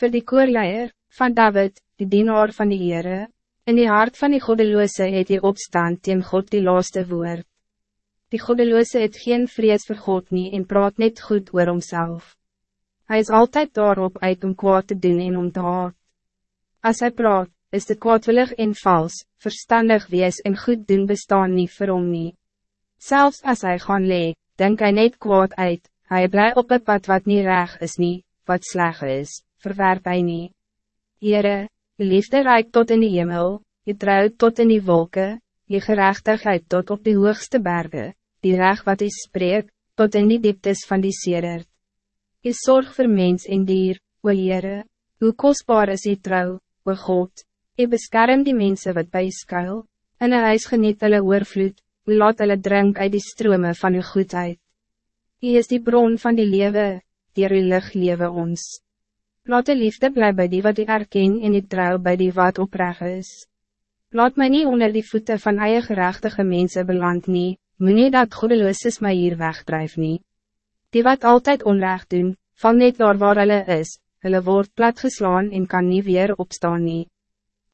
Voor die koorleier, van David, die dienaar van die Heere, in die hart van die goddeloze het die opstand teen God die laaste woord. Die goddeloze het geen vrees vir God nie en praat net goed oor homself. Hij is altijd daarop uit om kwaad te doen en om te haat. As hy praat, is dit kwaadwillig en vals, verstandig wees en goed doen bestaan niet vir hom nie. Selfs as hy gaan lee, denk hy net kwaad uit, hy bly op een pad wat niet reg is nie, wat sleg is, verwerp hy nie. Heere, je liefde reikt tot in de hemel, je trouw tot in die wolken, je gerechtigheid tot op de hoogste bergen, die reg wat is spreek, tot in die dieptes van die sedert. Je zorg voor mens en dier, o Heere, hoe kostbaar is je trouw, o God, je beskerm die mensen wat bij je skuil, en een huis geniet hulle oorvloed, hoe laat hulle drink uit die strome van uw goedheid. Je is die bron van die lewe, die uw lig lewe ons. Laat de liefde blij bij die wat die erken en die trouw bij die wat oprecht is. Laat mij niet onder die voeten van eie gerechtige mensen beland nie, moet nie dat goedeloos my hier wegdrijf nie. Die wat altijd onrecht doen, val net daar waar hulle is, hulle word platgeslaan en kan niet weer opstaan nie.